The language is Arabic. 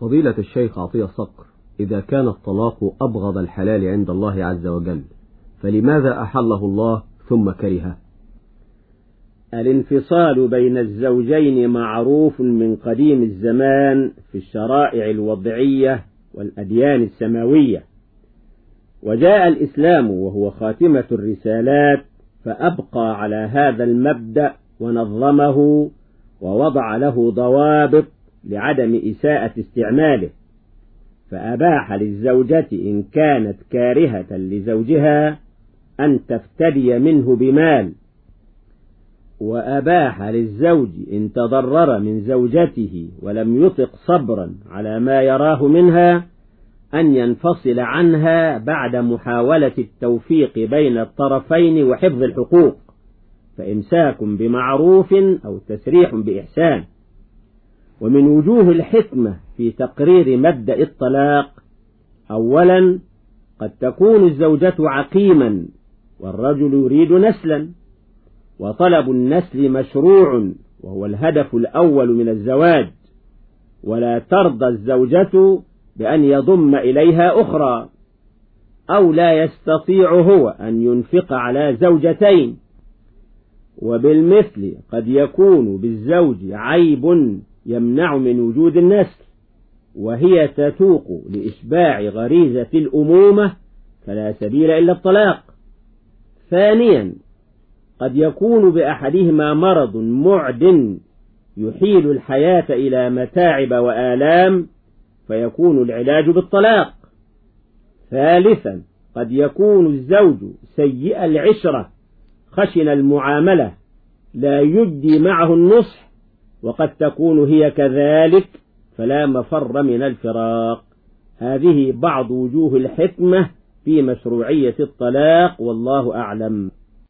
فضيلة الشيخ عطية صقر إذا كان الطلاق أبغض الحلال عند الله عز وجل فلماذا أحله الله ثم كرهه؟ الانفصال بين الزوجين معروف من قديم الزمان في الشرائع الوضعية والأديان السماوية. وجاء الإسلام وهو خاتمة الرسالات فأبقى على هذا المبدأ ونظمه ووضع له ضوابط لعدم إساءة استعماله فأباح للزوجة إن كانت كارهة لزوجها أن تفتدي منه بمال. وأباح للزوج إن تضرر من زوجته ولم يطق صبرا على ما يراه منها أن ينفصل عنها بعد محاولة التوفيق بين الطرفين وحفظ الحقوق فإمساك بمعروف أو تسريح بإحسان. ومن وجوه الحكمة في تقرير مبدأ الطلاق أولا قد تكون الزوجة عقيما والرجل يريد نسلا وطلب النسل مشروع وهو الهدف الأول من الزواج ولا ترضى الزوجة بأن يضم إليها أخرى أو لا يستطيع هو أن ينفق على زوجتين. وبالمثل قد يكون بالزوج عيب يمنع من وجود النسل وهي تتوق لإشباع غريزة الأمومة فلا سبيل إلا الطلاق. ثانيا قد يكون بأحدهما مرض معد يحيل الحياة إلى متاعب وآلام فيكون العلاج بالطلاق. ثالثا قد يكون الزوج سيء العشرة خشن المعاملة لا يجدي معه النصح وقد تكون هي كذلك فلا مفر من الفراق. هذه بعض وجوه الحكمة في مشروعية الطلاق والله أعلم.